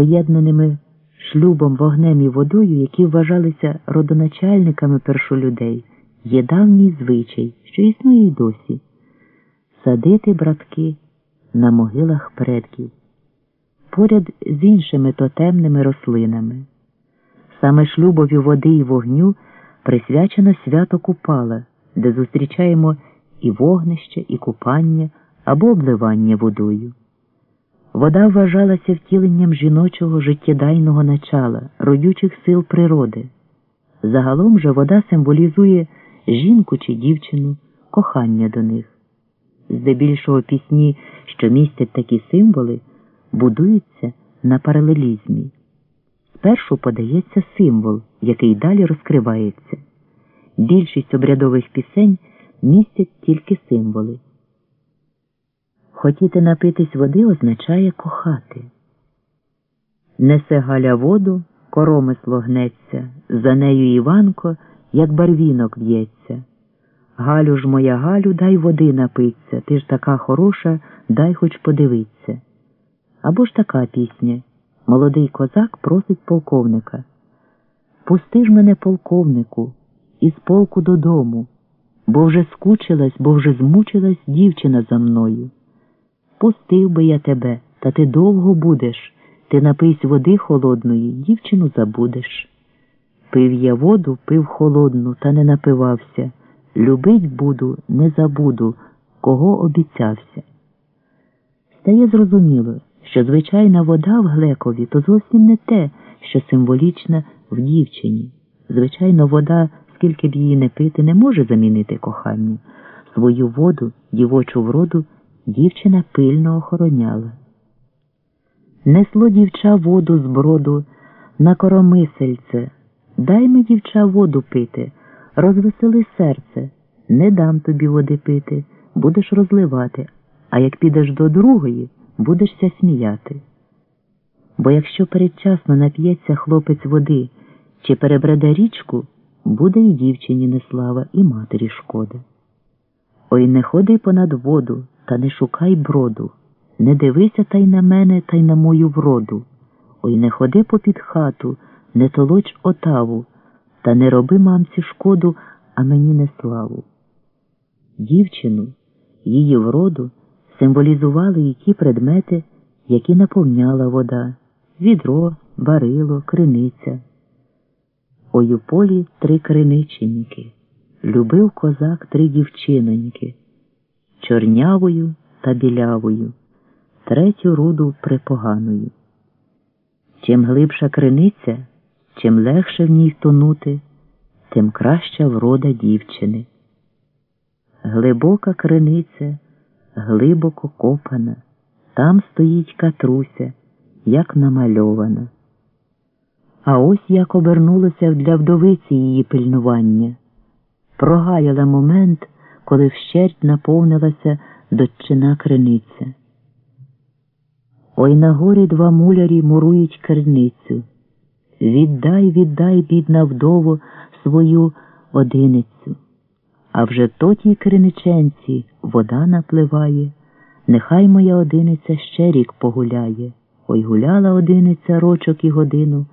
поєднаними шлюбом, вогнем і водою, які вважалися родоначальниками першолюдей, є давній звичай, що існує й досі садити братки на могилах предків, поряд з іншими тотемними рослинами. Саме шлюбові води і вогню присвячено свято Купала, де зустрічаємо і вогнище, і купання або обливання водою. Вода вважалася втіленням жіночого життєдайного начала, родючих сил природи. Загалом же вода символізує жінку чи дівчину, кохання до них. Здебільшого пісні, що містять такі символи, будуються на паралелізмі. Спершу подається символ, який далі розкривається. Більшість обрядових пісень містять тільки символи. Хотіти напитись води означає кохати. Несе Галя воду, коромисло гнеться, за нею Іванко, як барвінок б'ється. Галю ж моя Галю, дай води напиться, ти ж така хороша, дай хоч подивиться. Або ж така пісня. Молодий козак просить полковника. Пусти ж мене, полковнику, із полку додому, бо вже скучилась, бо вже змучилась дівчина за мною. Пустив би я тебе, та ти довго будеш, ти напийсь води холодної, дівчину забудеш. Пив я воду, пив холодну, та не напивався. Любить буду, не забуду, кого обіцявся. Стає зрозуміло, що звичайна вода в глекові то зовсім не те, що символічна в дівчині. Звичайно, вода, скільки б її не пити, не може замінити кохання. Свою воду, дівочу вроду, дівчина пильно охороняла. Несло дівча воду з броду на коромисельце. Дай ми, дівча, воду пити, розвесели серце, не дам тобі води пити, будеш розливати, а як підеш до другої, будешся сміяти. Бо якщо передчасно нап'ється хлопець води чи перебреде річку, буде і дівчині неслава, і матері шкода. Ой не ходи понад воду, та не шукай броду, не дивися та й на мене, та й на мою вроду. Ой не ходи попід хату, не толоч отаву, та не роби мамці шкоду, а мені не славу. Дівчину, її вроду символізували і ті предмети, які наповняла вода відро, барило, криниця. Ой у полі три криниченьки, любив козак три дівчиноньки, чорнявою та білявою, третю руду припоганою. Чим глибша криниця, чим легше в ній тонути, тим краща врода дівчини. Глибока криниця, глибоко копана, там стоїть катруся, як намальована. А ось як обернулося для вдовиці її пильнування, прогаяла момент, коли вщерть наповнилася дочина криниця. Ой на горі два мулярі мурують криницю. Віддай, віддай, бідна вдово, свою одиницю. А вже тотій криниченці вода напливає, нехай моя одиниця ще рік погуляє. Ой гуляла одиниця рочок і годину,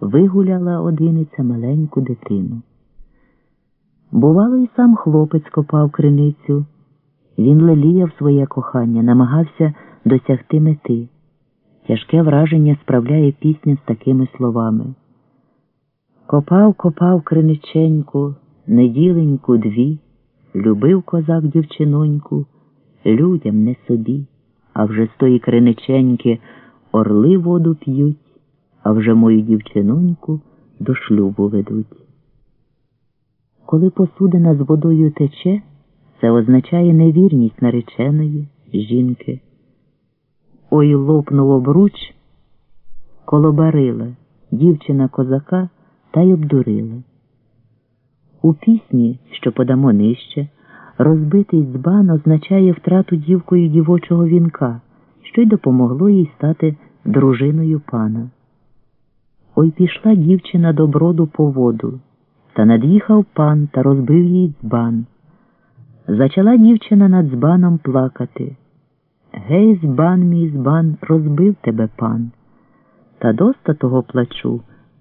вигуляла одиниця маленьку дитину. Бувало, і сам хлопець копав криницю. Він леліяв своє кохання, намагався досягти мети. Тяжке враження справляє пісня з такими словами. Копав, копав криниченьку, неділеньку дві, любив козак дівчиноньку, людям не собі, а вже з тої криниченьки орли воду п'ють, а вже мою дівчиноньку до шлюбу ведуть. Коли посудина з водою тече, це означає невірність нареченої жінки. Ой лопнув обруч, коло барила, дівчина козака та й обдурила. У пісні, що подамо нижче, розбитий дзбан означає втрату дівкою дівочого вінка, що й допомогло їй стати дружиною пана. Ой пішла дівчина до броду по воду, та над'їхав пан та розбив їй дзбан. Зачала дівчина над збаном плакати. Гей, збан, мій збан, розбив тебе пан. та доста того плачу.